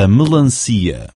a melancia.